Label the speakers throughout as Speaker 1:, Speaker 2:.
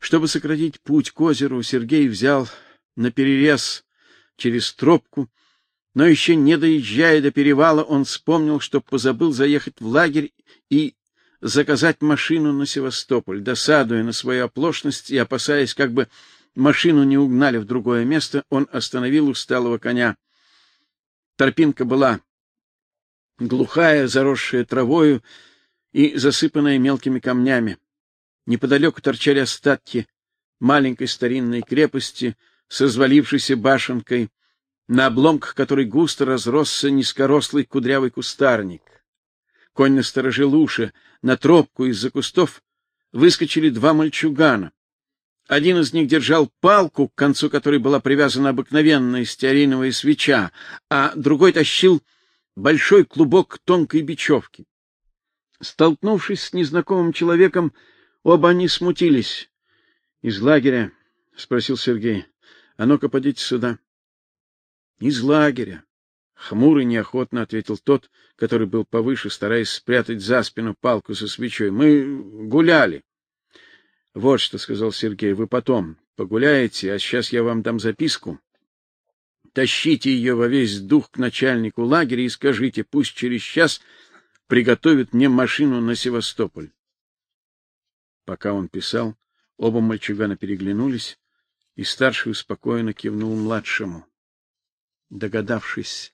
Speaker 1: Чтобы сократить путь к озеру, Сергей взял на перерез через тропку, но еще не доезжая до перевала, он вспомнил, что позабыл заехать в лагерь и заказать машину на Севастополь, досадуя на свою оплошность и опасаясь, как бы машину не угнали в другое место, он остановил усталого коня. Тропинка была глухая, заросшая травою и засыпанная мелкими камнями. Неподалеку торчали остатки маленькой старинной крепости с развалившейся башенкой, на обломках которой густо разросся низкорослый кудрявый кустарник. Конь насторожил уши, на тропку из-за кустов выскочили два мальчугана. Один из них держал палку, к концу которой была привязана обыкновенная стеариновая свеча, а другой тащил большой клубок тонкой бечевки. Столкнувшись с незнакомым человеком, оба они смутились. — Из лагеря? — спросил Сергей. — А ну-ка, подите сюда. — Из лагеря. Хмурый неохотно ответил тот, который был повыше, стараясь спрятать за спину палку со свечой. — Мы гуляли. — Вот что, — сказал Сергей, — вы потом погуляете, а сейчас я вам дам записку. Тащите ее во весь дух к начальнику лагеря и скажите, пусть через час приготовит мне машину на Севастополь. Пока он писал, оба мальчугана переглянулись, и старший успокоенно кивнул младшему. Догадавшись,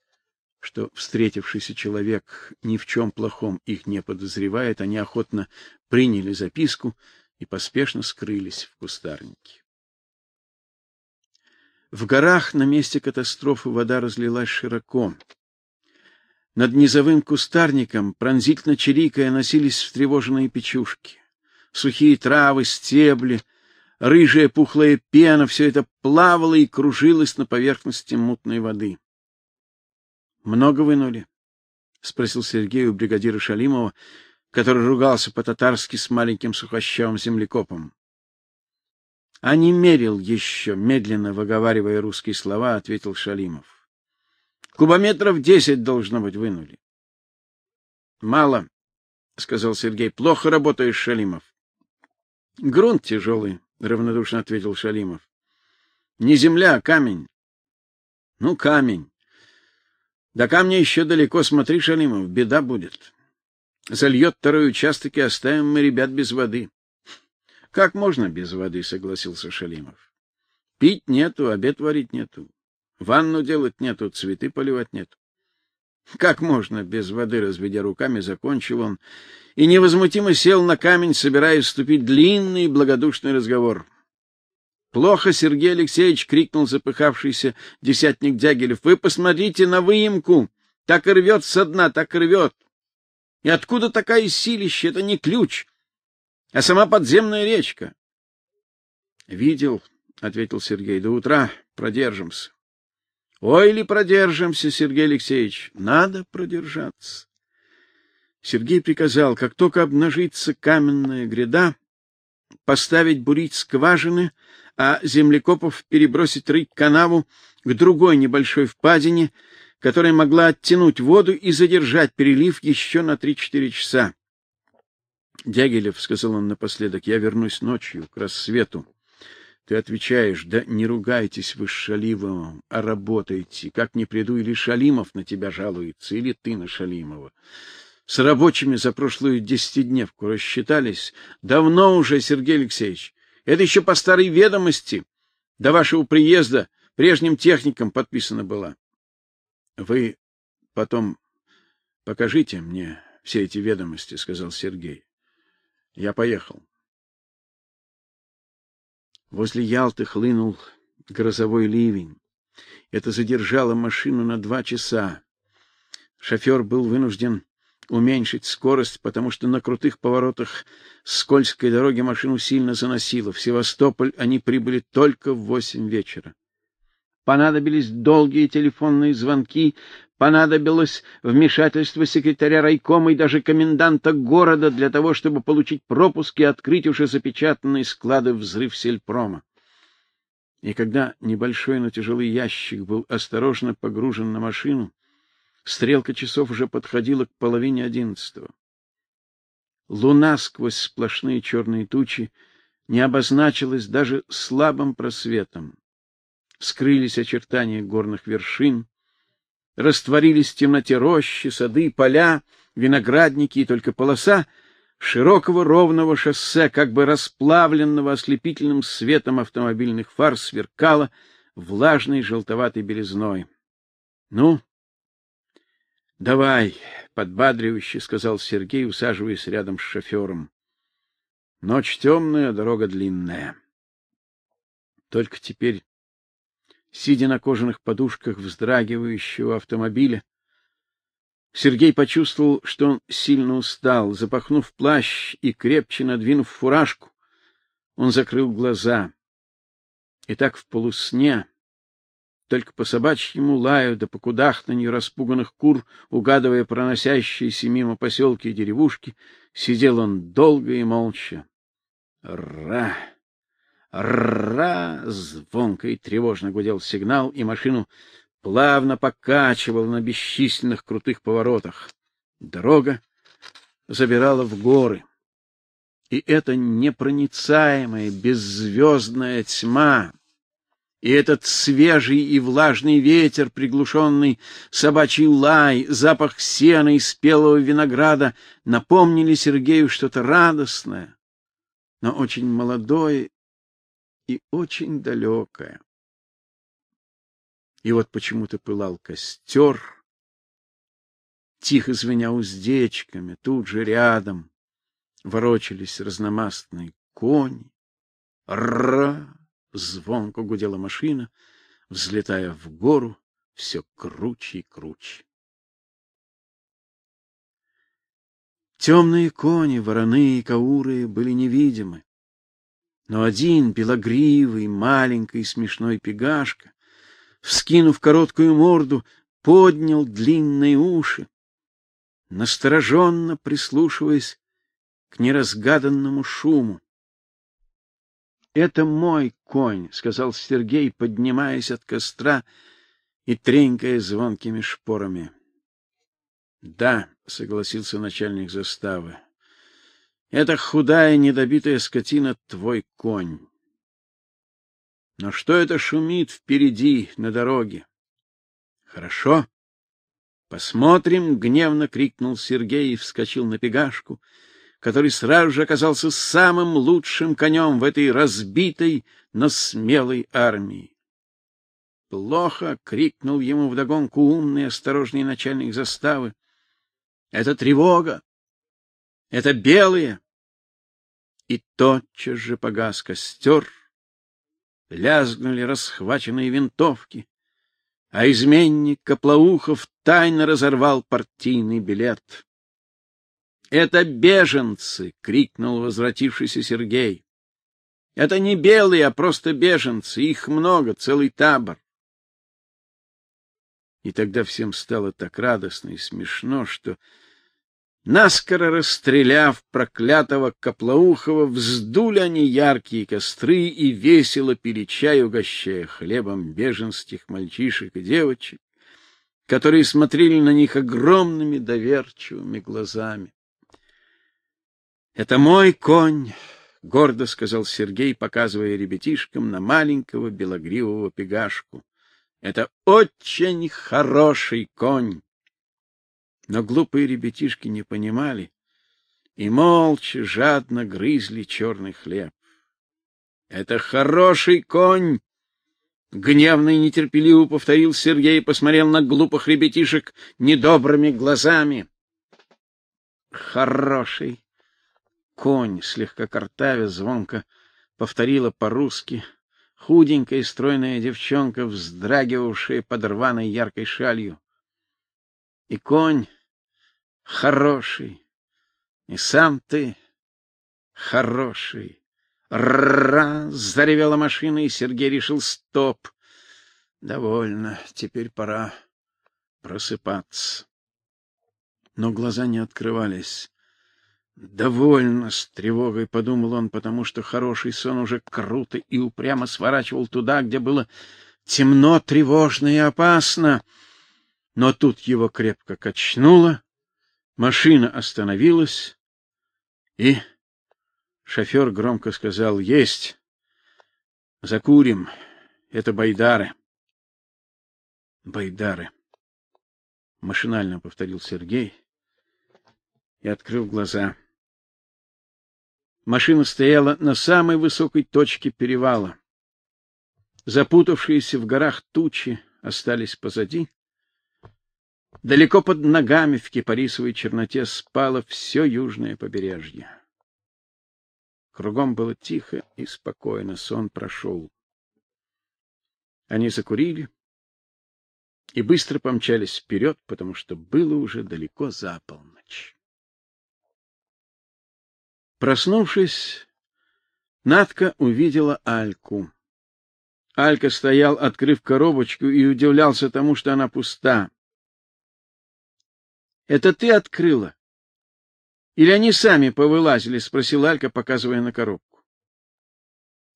Speaker 1: что встретившийся человек ни в чем плохом их не подозревает, они охотно приняли записку и поспешно скрылись в кустарнике. В горах на месте катастрофы вода разлилась широко. Над низовым кустарником, пронзительно чирикая, носились встревоженные печушки. Сухие травы, стебли, рыжая пухлая пена — все это плавало и кружилось на поверхности мутной воды. — Много вынули? — спросил Сергей у бригадира Шалимова, который ругался по-татарски с маленьким сухощавым землекопом. — А не мерил еще, медленно выговаривая русские слова, ответил Шалимов. Кубометров десять должно быть вынули. Мало, сказал Сергей. Плохо работаешь, Шалимов. Грунт тяжелый, равнодушно ответил Шалимов. Не земля, а камень. Ну, камень. До камня еще далеко, смотри, Шалимов, беда будет. Зальет второй участок, и оставим мы ребят без воды. Как можно без воды, согласился Шалимов. Пить нету, обед варить нету. Ванну делать нету, цветы поливать нет. Как можно без воды, разведя руками, закончил он и невозмутимо сел на камень, собираясь вступить длинный благодушный разговор. Плохо, Сергей Алексеевич крикнул запыхавшийся десятник Дягилев. Вы посмотрите на выемку, так и рвет со дна, так и рвет. И откуда такая силища? Это не ключ, а сама подземная речка. Видел, ответил Сергей. До утра продержимся. Ой ли продержимся, Сергей Алексеевич, надо продержаться. Сергей приказал, как только обнажится каменная гряда, поставить бурить скважины, а землекопов перебросить рыть канаву к другой небольшой впадине, которая могла оттянуть воду и задержать перелив еще на три-четыре часа. Дягилев, сказал он напоследок, я вернусь ночью к рассвету. Ты отвечаешь: "Да не ругайтесь вы с Шалимовым, а работайте. Как не приду, или Шалимов на тебя жалуется, или ты на Шалимова. С рабочими за прошлую десятидневку рассчитались давно уже, Сергей Алексеевич. Это еще по старой ведомости. До вашего приезда прежним техникам подписана была. Вы потом покажите мне все эти ведомости, сказал Сергей. Я поехал. Возле Ялты хлынул грозовой ливень. Это задержало машину на два часа. Шофер был вынужден уменьшить скорость, потому что на крутых поворотах скользкой дороги машину сильно заносило. В Севастополь они прибыли только в восемь вечера. Понадобились долгие телефонные звонки, понадобилось вмешательство секретаря райкома и даже коменданта города для того, чтобы получить пропуск и открыть уже запечатанные склады взрыв сельпрома. И когда небольшой, но тяжелый ящик был осторожно погружен на машину, стрелка часов уже подходила к половине одиннадцатого. Луна сквозь сплошные черные тучи не обозначилась даже слабым просветом. Скрылись очертания горных вершин, растворились в темноте рощи, сады, поля, виноградники, и только полоса широкого ровного шоссе, как бы расплавленного ослепительным светом автомобильных фар, сверкала влажной желтоватой белизной. Ну, давай, подбадривающе сказал Сергей, усаживаясь рядом с шофером. Ночь темная, дорога длинная. Только теперь, сидя на кожаных подушках вздрагивающего автомобиля, Сергей почувствовал, что он сильно устал. Запахнув плащ и крепче надвинув фуражку, он закрыл глаза. И так в полусне, только по собачьему лаю да по кудахтанью распуганных кур, угадывая проносящиеся мимо поселки и деревушки, сидел он долго и молча. Ра! Ра! Звонко и тревожно гудел сигнал, и машину плавно покачивал на бесчисленных крутых поворотах. Дорога забирала в горы. И эта непроницаемая беззвездная тьма, и этот свежий и влажный ветер, приглушенный собачий лай, запах сена и спелого винограда напомнили Сергею что-то радостное, но очень молодое и очень далекое. И вот почему-то пылал костер, тихо звеня уздечками, тут же рядом ворочались разномастные кони. Ра! Звонко гудела машина, взлетая в гору все круче и круче. Темные кони, вороны и кауры были невидимы. Но один белогривый, маленький смешной пегашка вскинув короткую морду, поднял длинные уши, настороженно прислушиваясь к неразгаданному шуму. Это мой конь, сказал Сергей, поднимаясь от костра и тренькая звонкими шпорами. Да, согласился начальник заставы. Это худая недобитая скотина твой конь. Но что это шумит впереди на дороге? Хорошо. Посмотрим, гневно крикнул Сергей и вскочил на пегашку, который сразу же оказался самым лучшим конем в этой разбитой, но смелой армии. Плохо, крикнул ему вдогонку умный осторожный начальник заставы. Это тревога. Это белые. И тотчас же погас костер, лязгнули расхваченные винтовки, а изменник Коплоухов тайно разорвал партийный билет. Это беженцы, крикнул возвратившийся Сергей. Это не белые, а просто беженцы, их много, целый табор. И тогда всем стало так радостно и смешно, что Наскоро расстреляв проклятого Коплоухова, вздули они яркие костры и весело пили чай, угощая хлебом беженских мальчишек и девочек, которые смотрели на них огромными доверчивыми глазами. Это мой конь, гордо сказал Сергей, показывая ребятишкам на маленького белогривого пегашку. Это очень хороший конь. Но глупые ребятишки не понимали и молча жадно грызли черный хлеб. Это хороший конь, гневно и нетерпеливо повторил Сергей и посмотрел на глупых ребятишек недобрыми глазами. Хороший конь, слегка картавя звонко повторила по-русски худенькая и стройная девчонка, вздрагивавшая под рваной яркой шалью. И конь хороший, и сам ты хороший. Раз заревела машина, и Сергей решил стоп. Довольно, теперь пора просыпаться. Но глаза не открывались. Довольно, с тревогой подумал он, потому что хороший сон уже круто и упрямо сворачивал туда, где было темно, тревожно и опасно. Но тут его крепко качнуло, машина остановилась, и Шофер громко сказал: "Есть. Закурим. Это байдары". Байдары. Машинально повторил Сергей и открыл глаза. Машина стояла на самой высокой точке перевала. Запутавшиеся в горах тучи остались позади. Далеко под ногами в кипарисовой черноте спало все южное побережье. Кругом было тихо и спокойно, сон прошел. Они закурили и быстро помчались вперед, потому что было уже далеко за полночь. Проснувшись, Надка увидела Альку. Алька стоял, открыв коробочку, и удивлялся тому, что она пуста. Это ты открыла? Или они сами повылазили, спросил Алька, показывая на коробку.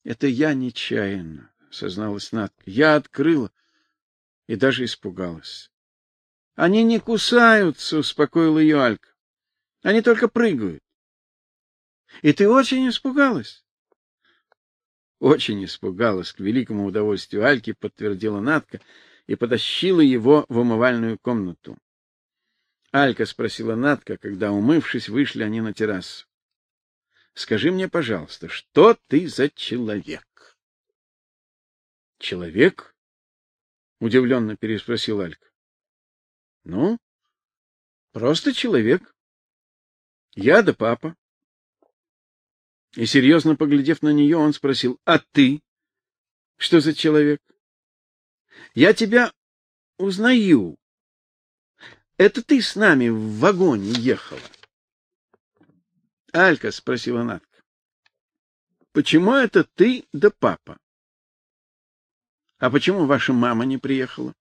Speaker 1: Это я нечаянно, созналась Надка. Я открыла и даже испугалась. Они не кусаются, успокоил ее Алька. Они только прыгают. И ты очень испугалась? Очень испугалась, к великому удовольствию Альки подтвердила Надка и потащила его в умывальную комнату. Алька спросила Надка, когда, умывшись, вышли они на террасу. Скажи мне, пожалуйста, что ты за человек? Человек? удивленно переспросил Алька. Ну, просто человек. Я да папа. И серьезно поглядев на нее, он спросил: "А ты? Что за человек?" "Я тебя узнаю. Это ты с нами в вагоне ехала?" "Алька", спросила Натка. "Почему это ты да папа? А почему ваша мама не приехала?"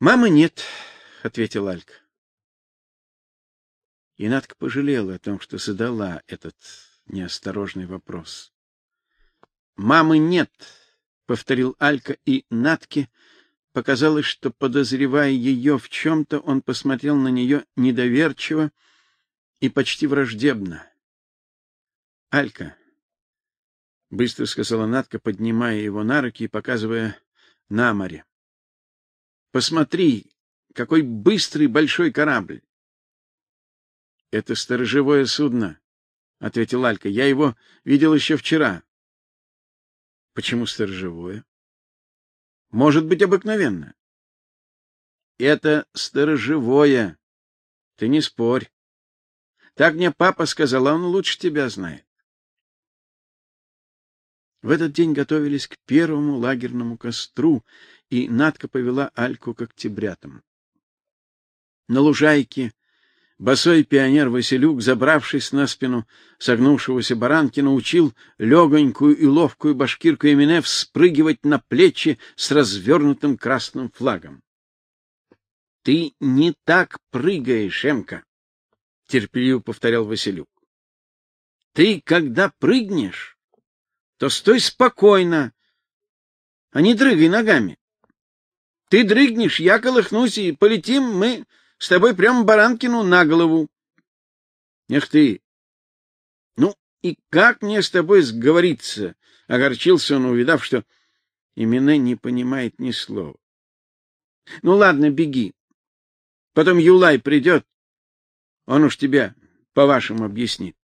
Speaker 1: "Мамы нет", ответила Алька. И Надка пожалела о том, что задала этот неосторожный вопрос. Мамы нет, повторил Алька, и Натке показалось, что подозревая ее в чем то он посмотрел на нее недоверчиво и почти враждебно. Алька быстро сказала Натка, поднимая его на руки и показывая на море. Посмотри, какой быстрый большой корабль. Это сторожевое судно, ответил Алька. Я его видел еще вчера. Почему сторожевое? Может быть, обыкновенно. Это сторожевое. Ты не спорь. Так мне папа сказал, а он лучше тебя знает. В этот день готовились к первому лагерному костру, и Надка повела Альку к октябрятам. На лужайке Босой пионер Василюк, забравшись на спину согнувшегося баранки, научил легонькую и ловкую башкирку Эмине вспрыгивать на плечи с развернутым красным флагом. — Ты не так прыгаешь, Эмка, — терпеливо повторял Василюк. — Ты, когда прыгнешь, то стой спокойно, а не дрыгай ногами. Ты дрыгнешь, я колыхнусь, и полетим мы с тобой прямо Баранкину на голову. Эх ты! Ну, и как мне с тобой сговориться? Огорчился он, увидав, что Имине не понимает ни слова. Ну ладно, беги. Потом Юлай придет, он уж тебя по-вашему объяснит.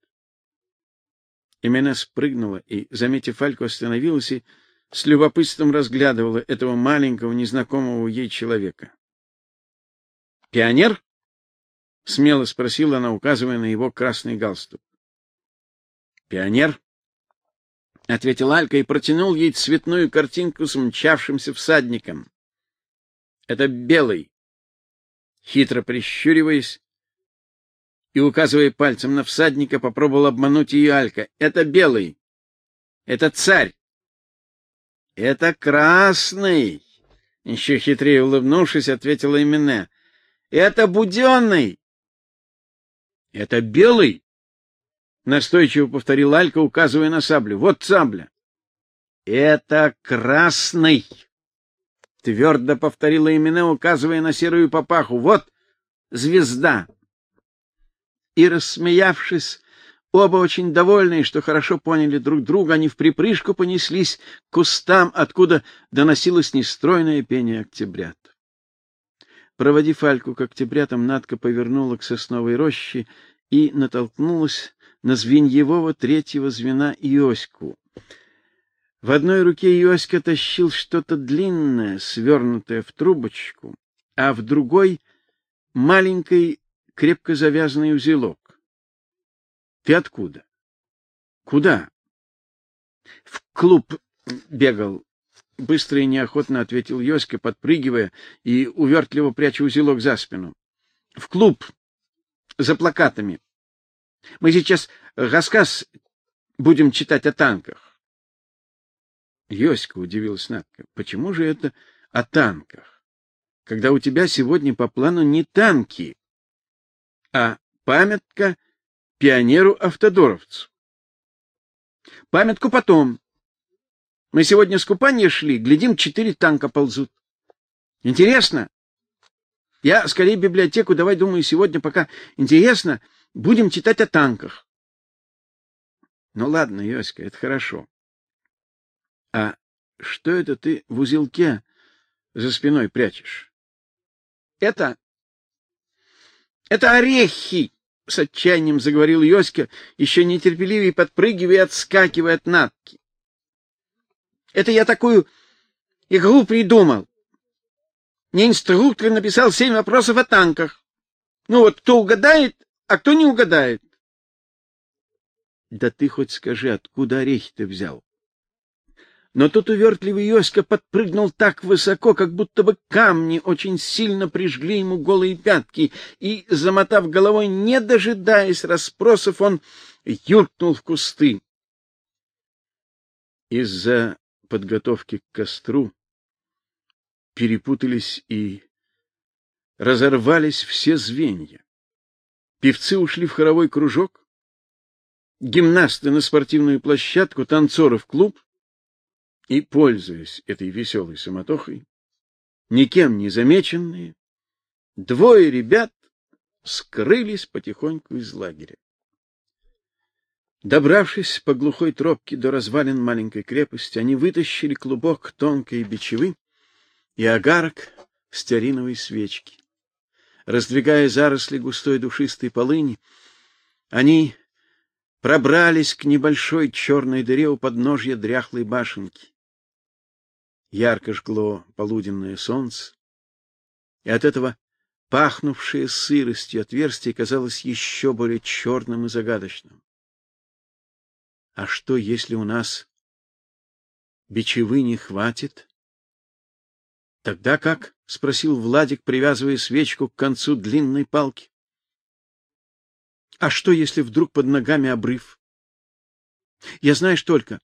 Speaker 1: Имена спрыгнула и, заметив Альку, остановилась и с любопытством разглядывала этого маленького, незнакомого ей человека. Пионер? смело спросила она, указывая на его красный галстук. Пионер? ответил Алька и протянул ей цветную картинку с мчавшимся всадником. Это белый. Хитро прищуриваясь и указывая пальцем на всадника, попробовал обмануть ее Алька. Это белый. Это царь. Это красный. Еще хитрее улыбнувшись, ответила Имене. Это Буденный. Это белый, настойчиво повторил Алька, указывая на саблю. Вот сабля. Это красный, твердо повторила именно, указывая на серую папаху. Вот звезда. И рассмеявшись, Оба очень довольные, что хорошо поняли друг друга, они в припрыжку понеслись к кустам, откуда доносилось нестройное пение октябрят. Проводив Альку к октябрятам, Надка повернула к сосновой роще и натолкнулась на звеньевого третьего звена Иоську. В одной руке Иоська тащил что-то длинное, свернутое в трубочку, а в другой — маленький крепко завязанный узелок. — Ты откуда? — Куда? — В клуб бегал. Быстро и неохотно ответил Йоська, подпрыгивая и увертливо пряча узелок за спину. — В клуб. За плакатами. Мы сейчас рассказ будем читать о танках. Йоська удивилась Надка. Почему же это о танках? Когда у тебя сегодня по плану не танки, а памятка пионеру-автодоровцу. Памятку потом. Мы сегодня с купания шли, глядим, четыре танка ползут. Интересно? Я скорее библиотеку давай, думаю, сегодня пока интересно, будем читать о танках. Ну ладно, Йоська, это хорошо. А что это ты в узелке за спиной прячешь? Это это орехи, с отчаянием заговорил Йоська, еще нетерпеливее подпрыгивая и отскакивая от натки. Это я такую игру придумал. Мне инструктор написал семь вопросов о танках. Ну вот кто угадает, а кто не угадает. Да ты хоть скажи, откуда орехи ты взял? Но тут увертливый Йоська подпрыгнул так высоко, как будто бы камни очень сильно прижгли ему голые пятки, и, замотав головой, не дожидаясь расспросов, он юркнул в кусты. Из-за подготовки к костру перепутались и разорвались все звенья. Певцы ушли в хоровой кружок, гимнасты на спортивную площадку, танцоры в клуб, и, пользуясь этой веселой суматохой, никем не замеченные, двое ребят скрылись потихоньку из лагеря. Добравшись по глухой тропке до развалин маленькой крепости, они вытащили клубок тонкой бичевы и огарок стеариновой свечки. Раздвигая заросли густой душистой полыни, они пробрались к небольшой черной дыре у подножья дряхлой башенки. Ярко жгло полуденное солнце, и от этого пахнувшее сыростью отверстие казалось еще более черным и загадочным. А что, если у нас бичевы не хватит? Тогда как? спросил Владик, привязывая свечку к концу длинной палки. А что, если вдруг под ногами обрыв? Я знаешь только,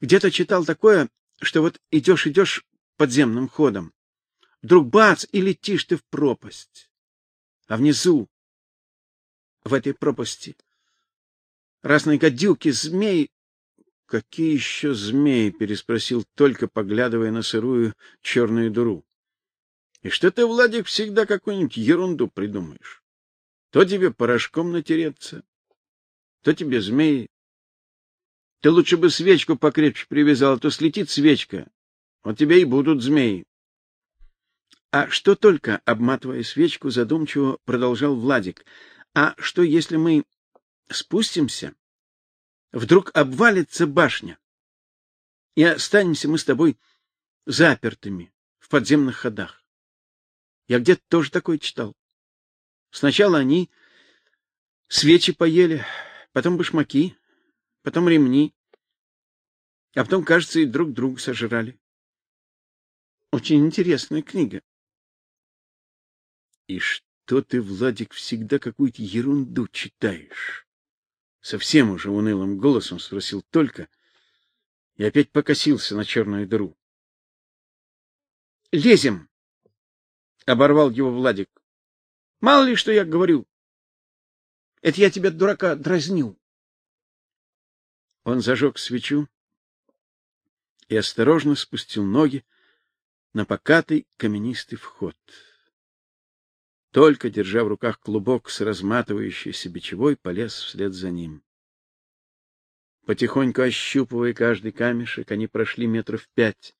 Speaker 1: где-то читал такое, что вот идешь, идешь подземным ходом, вдруг бац, и летишь ты в пропасть. А внизу, в этой пропасти, разные гадюки, змеи. Какие еще змеи? переспросил только, поглядывая на сырую черную дыру. И что ты, Владик, всегда какую-нибудь ерунду придумаешь? То тебе порошком натереться, то тебе змеи, ты лучше бы свечку покрепче привязал, а то слетит свечка. Вот тебе и будут змеи. А что только, обматывая свечку, задумчиво продолжал Владик. А что если мы спустимся, вдруг обвалится башня, и останемся мы с тобой запертыми в подземных ходах? Я где-то тоже такое читал. Сначала они свечи поели, потом башмаки, потом ремни, а потом, кажется, и друг друга сожрали. Очень интересная книга. И что ты, Владик, всегда какую-то ерунду читаешь? Совсем уже унылым голосом спросил только и опять покосился на черную дыру. Лезем, оборвал его Владик. Мало ли что я говорю. Это я тебя дурака дразню. Он зажег свечу и осторожно спустил ноги на покатый каменистый вход. Только держа в руках клубок с разматывающейся бичевой, полез вслед за ним. Потихоньку ощупывая каждый камешек, они прошли метров пять.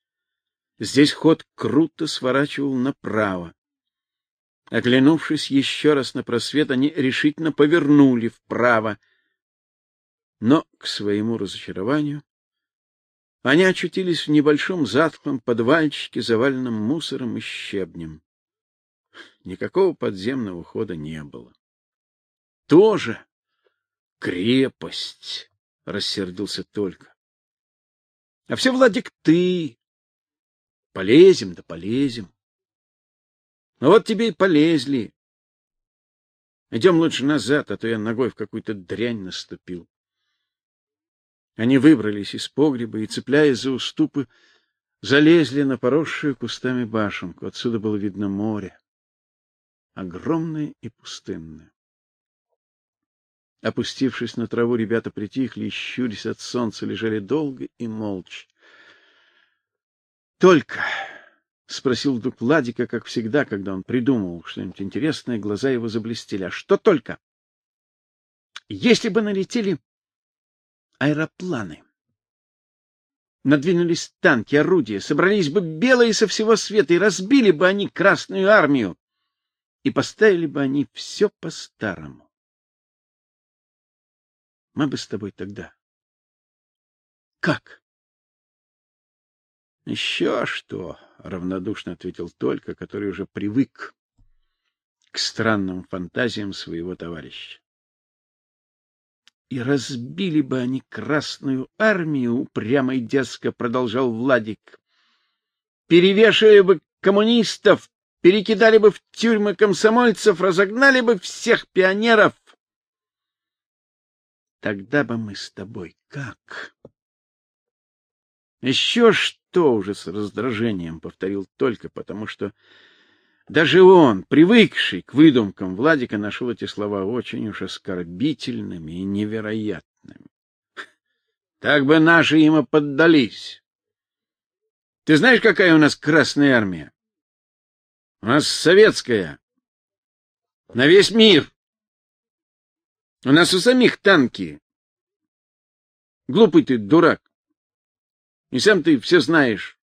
Speaker 1: Здесь ход круто сворачивал направо. Оглянувшись еще раз на просвет, они решительно повернули вправо. Но, к своему разочарованию, они очутились в небольшом затхлом подвальчике, заваленном мусором и щебнем. Никакого подземного хода не было. Тоже крепость, рассердился только. А все, Владик, ты. Полезем да полезем. Ну вот тебе и полезли. Идем лучше назад, а то я ногой в какую-то дрянь наступил. Они выбрались из погреба и, цепляясь за уступы, залезли на поросшую кустами башенку. Отсюда было видно море, огромное и пустынное. Опустившись на траву, ребята притихли и, щурясь от солнца, лежали долго и молча. Только спросил вдруг Владика, как всегда, когда он придумывал что-нибудь интересное, глаза его заблестели. А что только? Если бы налетели аэропланы, надвинулись танки, орудия, собрались бы белые со всего света и разбили бы они Красную армию, и поставили бы они все по-старому. Мы бы с тобой тогда как? Еще что, равнодушно ответил Только, который уже привык к странным фантазиям своего товарища. И разбили бы они Красную армию, упрямо и дерзко продолжал Владик. Перевешивали бы коммунистов, перекидали бы в тюрьмы комсомольцев, разогнали бы всех пионеров. Тогда бы мы с тобой как? Еще что уже с раздражением повторил только потому, что даже он, привыкший к выдумкам Владика, нашел эти слова очень уж оскорбительными и невероятными. Так бы наши ему поддались. Ты знаешь, какая у нас Красная армия? У нас советская. На весь мир. У нас у самих танки. Глупый ты, дурак. И сам ты все знаешь.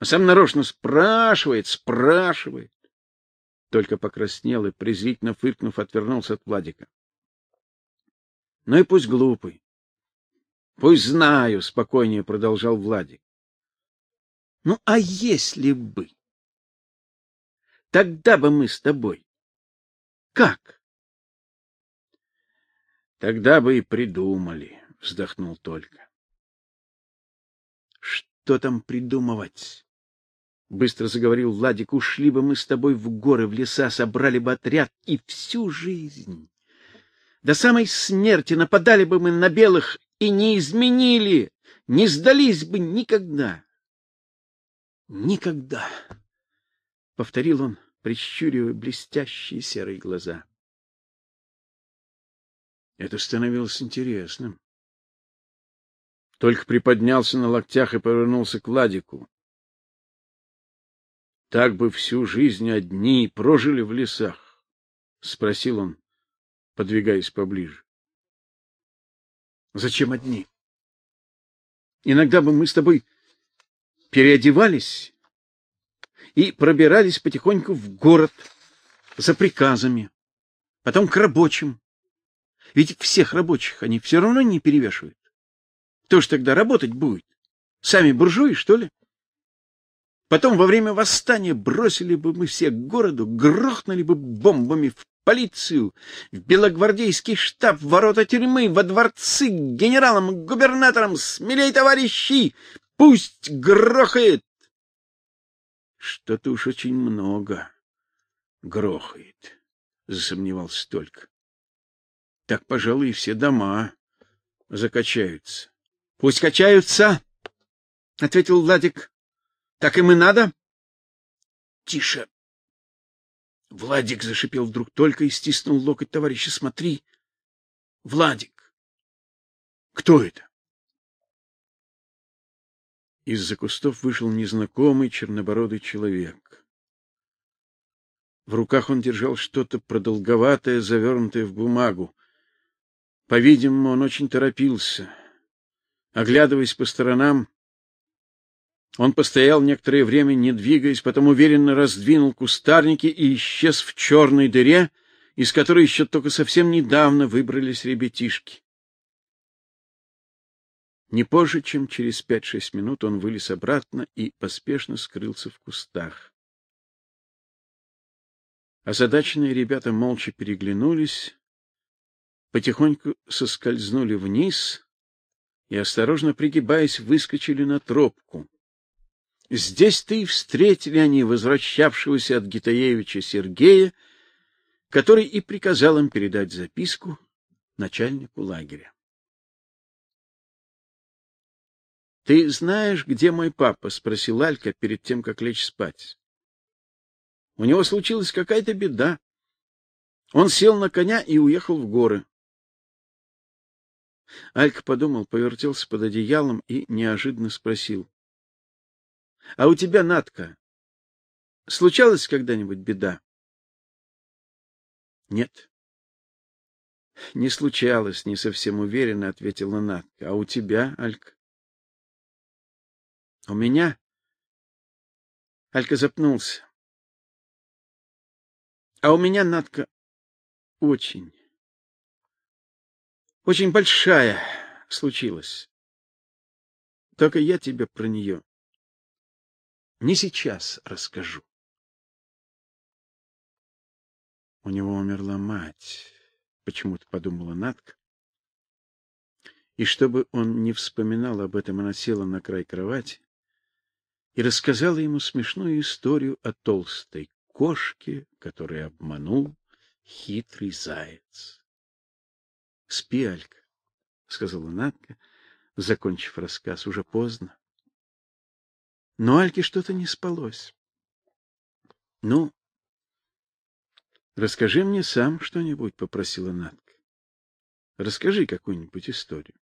Speaker 1: А сам нарочно спрашивает, спрашивает. Только покраснел и, презрительно фыркнув, отвернулся от Владика. Ну и пусть глупый. Пусть знаю, спокойнее продолжал Владик. Ну а если бы? Тогда бы мы с тобой. Как? Тогда бы и придумали, вздохнул только. Что там придумывать? Быстро заговорил Владик. Ушли бы мы с тобой в горы, в леса, собрали бы отряд и всю жизнь. До самой смерти нападали бы мы на белых и не изменили, не сдались бы никогда. Никогда, повторил он, прищуривая блестящие серые глаза. Это становилось интересным только приподнялся на локтях и повернулся к Владику. Так бы всю жизнь одни прожили в лесах, спросил он, подвигаясь поближе. Зачем одни? Иногда бы мы с тобой переодевались и пробирались потихоньку в город за приказами, потом к рабочим. Ведь всех рабочих они все равно не перевешивают. Кто ж тогда работать будет? Сами буржуи, что ли? Потом во время восстания бросили бы мы все к городу, грохнули бы бомбами в полицию, в белогвардейский штаб, в ворота тюрьмы, во дворцы, к генералам, к губернаторам, смелей, товарищи, пусть грохает. Что-то уж очень много грохает, засомневался только. Так, пожалуй, и все дома закачаются. Пусть качаются, ответил Владик. Так им и надо. Тише. Владик зашипел вдруг только и стиснул локоть товарища. Смотри. Владик. Кто это? Из-за кустов вышел незнакомый чернобородый человек. В руках он держал что-то продолговатое, завернутое в бумагу. По-видимому, он очень торопился. Оглядываясь по сторонам, он постоял некоторое время, не двигаясь, потом уверенно раздвинул кустарники и исчез в черной дыре, из которой еще только совсем недавно выбрались ребятишки. Не позже, чем через пять-шесть минут он вылез обратно и поспешно скрылся в кустах. Озадаченные ребята молча переглянулись, потихоньку соскользнули вниз и, осторожно пригибаясь, выскочили на тропку. Здесь-то и встретили они возвращавшегося от Гитаевича Сергея, который и приказал им передать записку начальнику лагеря. Ты знаешь, где мой папа? спросил Алька перед тем, как лечь спать. У него случилась какая-то беда. Он сел на коня и уехал в горы. Алька подумал, повертелся под одеялом и неожиданно спросил: "А у тебя, Натка, случалась когда-нибудь беда?" "Нет." "Не случалось", не совсем уверенно ответила Натка. "А у тебя, Алька?" У меня Алька запнулся. А у меня Надка очень очень большая случилась. Только я тебе про нее не сейчас расскажу. У него умерла мать, почему-то подумала Надка. И чтобы он не вспоминал об этом, она села на край кровати и рассказала ему смешную историю о толстой кошке, которую обманул хитрый заяц. — Спи, Алька, — сказала Надка, закончив рассказ. Уже поздно. Но Альке что-то не спалось. — Ну, расскажи мне сам что-нибудь, — попросила Надка. — Расскажи какую-нибудь историю.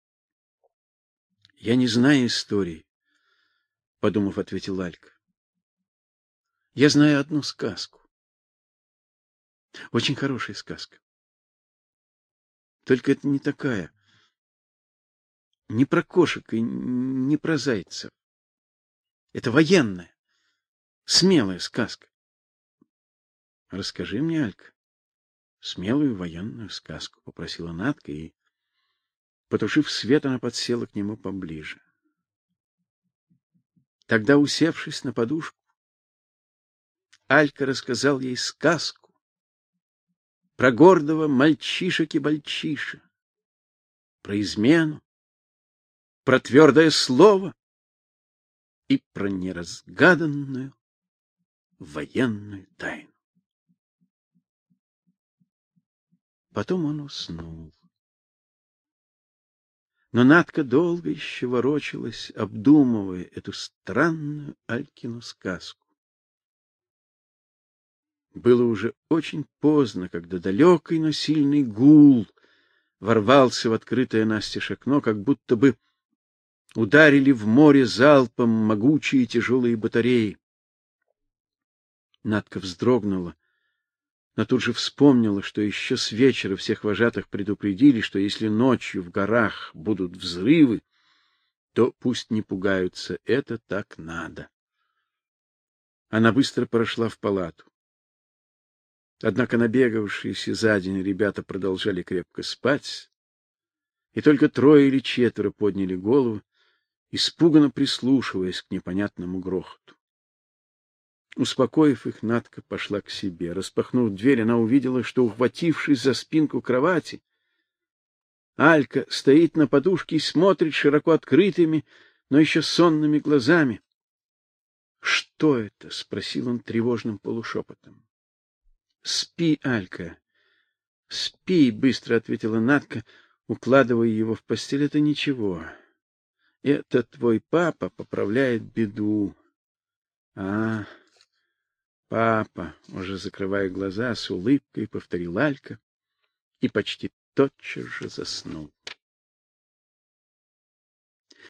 Speaker 1: — Я не знаю истории, подумав, ответил Алька. Я знаю одну сказку. Очень хорошая сказка. Только это не такая. Не про кошек и не про зайцев. Это военная, смелая сказка. Расскажи мне, Алька, смелую военную сказку, попросила Натка и потушив свет, она подсела к нему поближе. Тогда, усевшись на подушку, Алька рассказал ей сказку про гордого мальчишек-бальчиша, про измену, про твердое слово и про неразгаданную военную тайну. Потом он уснул. Но Надка долго еще ворочалась, обдумывая эту странную Алькину сказку. Было уже очень поздно, когда далекий, но сильный гул ворвался в открытое настежь окно, как будто бы ударили в море залпом могучие тяжелые батареи. Надка вздрогнула но тут же вспомнила, что еще с вечера всех вожатых предупредили, что если ночью в горах будут взрывы, то пусть не пугаются, это так надо. Она быстро прошла в палату. Однако набегавшиеся за день ребята продолжали крепко спать, и только трое или четверо подняли голову, испуганно прислушиваясь к непонятному грохоту. Успокоив их, Натка пошла к себе. Распахнув дверь, она увидела, что, ухватившись за спинку кровати, Алька стоит на подушке и смотрит широко открытыми, но еще сонными глазами. "Что это?" спросил он тревожным полушепотом. "Спи, Алька. Спи", быстро ответила Натка, укладывая его в постель. "Это ничего. Это твой папа поправляет беду. А, Папа, уже закрывая глаза, с улыбкой повторил Алька и почти тотчас же заснул.